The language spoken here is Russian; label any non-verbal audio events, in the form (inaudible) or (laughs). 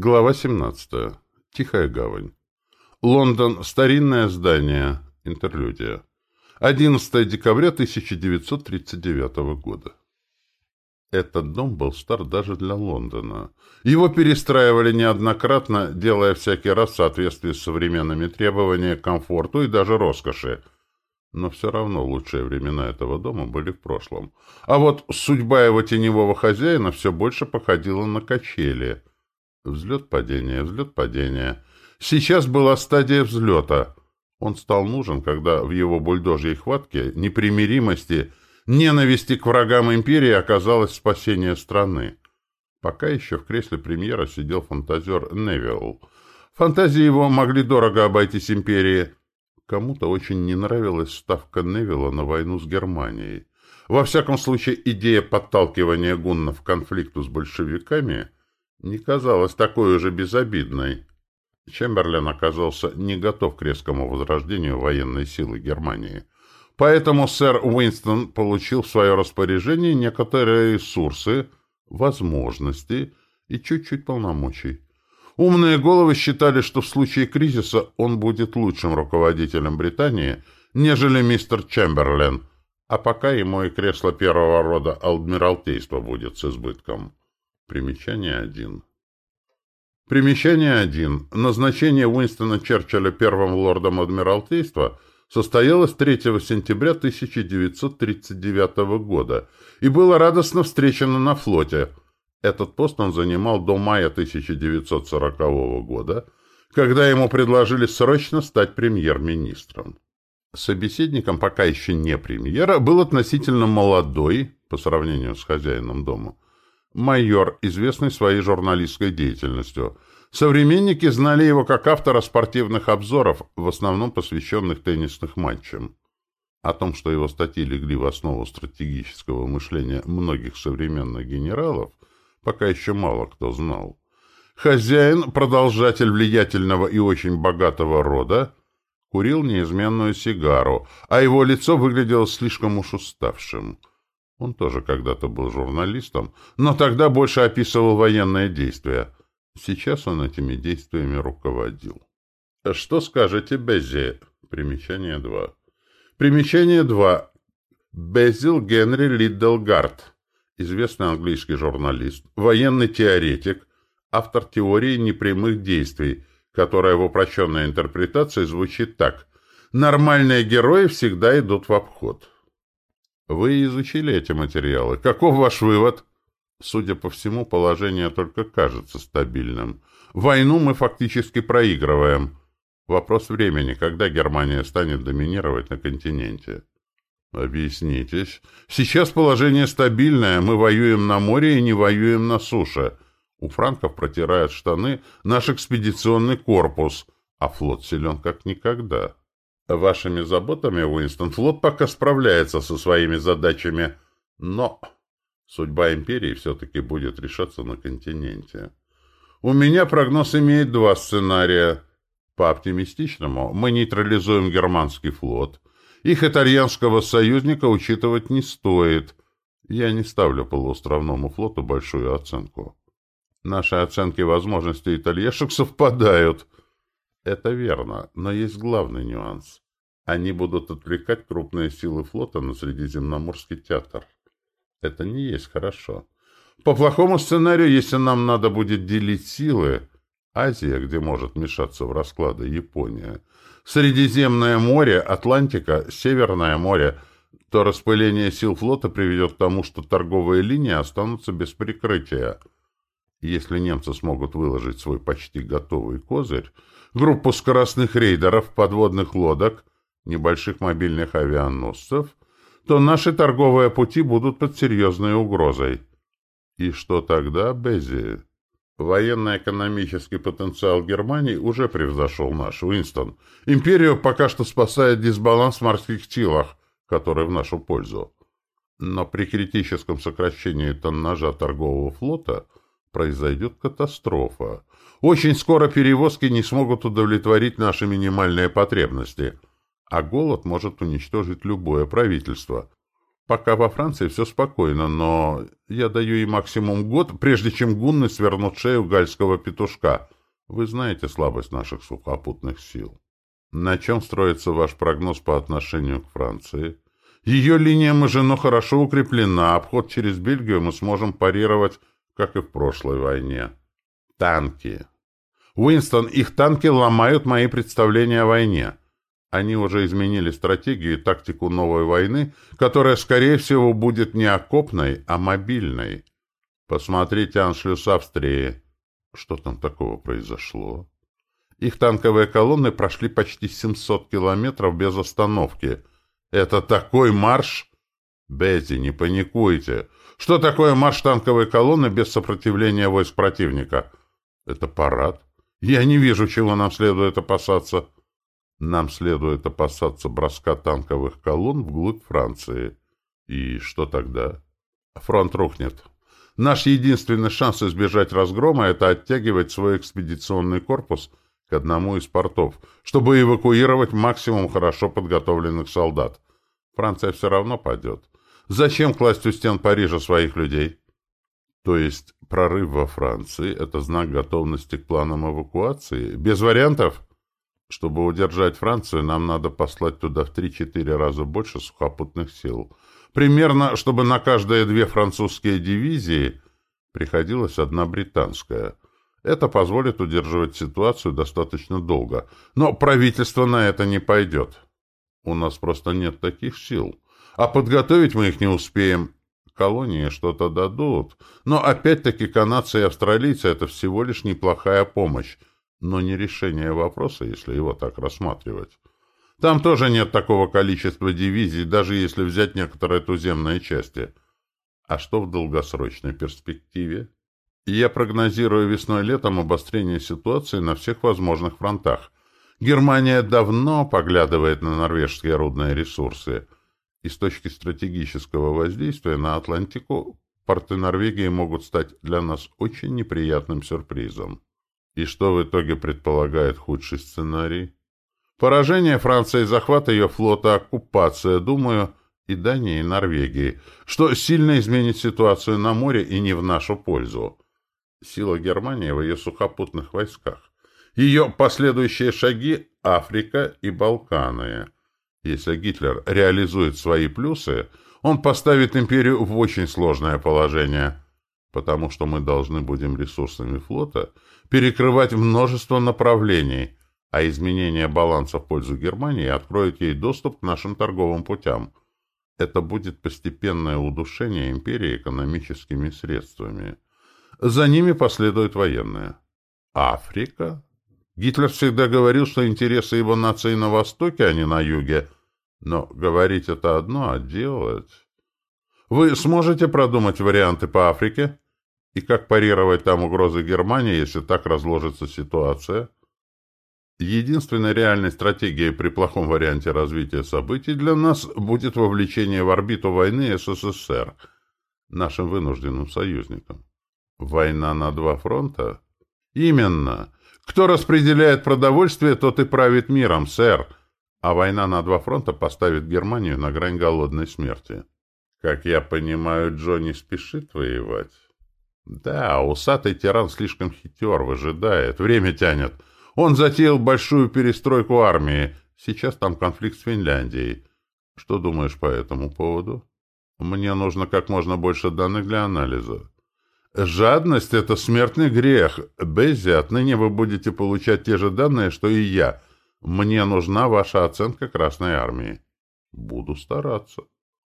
Глава 17. Тихая гавань. Лондон. Старинное здание. Интерлюдия. 11 декабря 1939 года. Этот дом был стар даже для Лондона. Его перестраивали неоднократно, делая всякий раз в соответствии с современными требованиями комфорту и даже роскоши. Но все равно лучшие времена этого дома были в прошлом. А вот судьба его теневого хозяина все больше походила на качели – Взлет-падение, взлет-падение. Сейчас была стадия взлета. Он стал нужен, когда в его бульдожьей хватке, непримиримости, ненависти к врагам империи оказалось спасение страны. Пока еще в кресле премьера сидел фантазер Невилл. Фантазии его могли дорого обойтись империи. Кому-то очень не нравилась ставка Невилла на войну с Германией. Во всяком случае, идея подталкивания гуннов к конфликту с большевиками – не казалась такой уже безобидной. Чемберлен оказался не готов к резкому возрождению военной силы Германии. Поэтому сэр Уинстон получил в свое распоряжение некоторые ресурсы, возможности и чуть-чуть полномочий. Умные головы считали, что в случае кризиса он будет лучшим руководителем Британии, нежели мистер Чемберлен, а пока ему и кресло первого рода адмиралтейства будет с избытком. Примечание 1. Примечание 1. Назначение Уинстона Черчилля первым лордом Адмиралтейства состоялось 3 сентября 1939 года и было радостно встречено на флоте. Этот пост он занимал до мая 1940 года, когда ему предложили срочно стать премьер-министром. Собеседником пока еще не премьера был относительно молодой, по сравнению с хозяином дома, майор, известный своей журналистской деятельностью. Современники знали его как автора спортивных обзоров, в основном посвященных теннисных матчам. О том, что его статьи легли в основу стратегического мышления многих современных генералов, пока еще мало кто знал. Хозяин, продолжатель влиятельного и очень богатого рода, курил неизменную сигару, а его лицо выглядело слишком уж уставшим. Он тоже когда-то был журналистом, но тогда больше описывал военные действия. Сейчас он этими действиями руководил. Что скажете, Беззи? Примечание 2. Примечание 2. Безил Генри Лиддлгард, известный английский журналист, военный теоретик, автор теории непрямых действий, которая в упрощенной интерпретации звучит так. Нормальные герои всегда идут в обход. Вы изучили эти материалы. Каков ваш вывод? Судя по всему, положение только кажется стабильным. Войну мы фактически проигрываем. Вопрос времени, когда Германия станет доминировать на континенте. Объяснитесь. Сейчас положение стабильное, мы воюем на море и не воюем на суше. У франков протирает штаны наш экспедиционный корпус, а флот силен как никогда. Вашими заботами, Уинстон, флот пока справляется со своими задачами, но судьба империи все-таки будет решаться на континенте. У меня прогноз имеет два сценария. По оптимистичному мы нейтрализуем германский флот. Их итальянского союзника учитывать не стоит. Я не ставлю полуостровному флоту большую оценку. Наши оценки возможностей итальяшек (laughs) совпадают — это верно, но есть главный нюанс. Они будут отвлекать крупные силы флота на Средиземноморский театр. Это не есть хорошо. По плохому сценарию, если нам надо будет делить силы, Азия, где может мешаться в расклады Япония, Средиземное море, Атлантика, Северное море, то распыление сил флота приведет к тому, что торговые линии останутся без прикрытия. Если немцы смогут выложить свой почти готовый козырь, группу скоростных рейдеров, подводных лодок, небольших мобильных авианосцев, то наши торговые пути будут под серьезной угрозой. И что тогда, Беззи? Военно-экономический потенциал Германии уже превзошел наш, Уинстон. Империю пока что спасает дисбаланс в морских силах, который в нашу пользу. Но при критическом сокращении тоннажа торгового флота произойдет катастрофа. Очень скоро перевозки не смогут удовлетворить наши минимальные потребности, а голод может уничтожить любое правительство. Пока во Франции все спокойно, но я даю ей максимум год, прежде чем гунны свернут шею гальского петушка. Вы знаете слабость наших сухопутных сил. На чем строится ваш прогноз по отношению к Франции? Ее линия Мажино хорошо укреплена, обход через Бельгию мы сможем парировать, как и в прошлой войне. Танки. Уинстон, их танки ломают мои представления о войне. Они уже изменили стратегию и тактику новой войны, которая, скорее всего, будет не окопной, а мобильной. Посмотрите аншлюс Австрии. Что там такого произошло? Их танковые колонны прошли почти 700 километров без остановки. Это такой марш? Бетти, не паникуйте. Что такое марш танковой колонны без сопротивления войск противника? Это парад. Я не вижу, чего нам следует опасаться. Нам следует опасаться броска танковых колонн вглубь Франции. И что тогда? Фронт рухнет. Наш единственный шанс избежать разгрома — это оттягивать свой экспедиционный корпус к одному из портов, чтобы эвакуировать максимум хорошо подготовленных солдат. Франция все равно падет. Зачем класть у стен Парижа своих людей? То есть прорыв во Франции — это знак готовности к планам эвакуации? Без вариантов? Чтобы удержать Францию, нам надо послать туда в 3-4 раза больше сухопутных сил. Примерно, чтобы на каждые две французские дивизии приходилась одна британская. Это позволит удерживать ситуацию достаточно долго. Но правительство на это не пойдет. У нас просто нет таких сил. А подготовить мы их не успеем. Колонии что-то дадут. Но опять-таки канадцы и австралийцы — это всего лишь неплохая помощь но не решение вопроса, если его так рассматривать. Там тоже нет такого количества дивизий, даже если взять некоторые туземные части. А что в долгосрочной перспективе? Я прогнозирую весной-летом обострение ситуации на всех возможных фронтах. Германия давно поглядывает на норвежские рудные ресурсы. И с точки стратегического воздействия на Атлантику порты Норвегии могут стать для нас очень неприятным сюрпризом. И что в итоге предполагает худший сценарий? Поражение Франции, захват ее флота, оккупация, думаю, и Дании, и Норвегии, что сильно изменит ситуацию на море и не в нашу пользу. Сила Германии в ее сухопутных войсках. Ее последующие шаги – Африка и Балканы. Если Гитлер реализует свои плюсы, он поставит империю в очень сложное положение, потому что мы должны будем ресурсами флота – перекрывать множество направлений, а изменение баланса в пользу Германии откроет ей доступ к нашим торговым путям. Это будет постепенное удушение империи экономическими средствами. За ними последует военное. Африка? Гитлер всегда говорил, что интересы его нации на Востоке, а не на Юге. Но говорить это одно, а делать... Вы сможете продумать варианты по Африке? И как парировать там угрозы Германии, если так разложится ситуация? Единственной реальной стратегией при плохом варианте развития событий для нас будет вовлечение в орбиту войны СССР, нашим вынужденным союзником. Война на два фронта? Именно. Кто распределяет продовольствие, тот и правит миром, сэр. А война на два фронта поставит Германию на грань голодной смерти. Как я понимаю, Джо не спешит воевать. Да, усатый тиран слишком хитер, выжидает, время тянет. Он затеял большую перестройку армии. Сейчас там конфликт с Финляндией. Что думаешь по этому поводу? Мне нужно как можно больше данных для анализа. Жадность — это смертный грех. Беззи, отныне вы будете получать те же данные, что и я. Мне нужна ваша оценка Красной Армии. Буду стараться.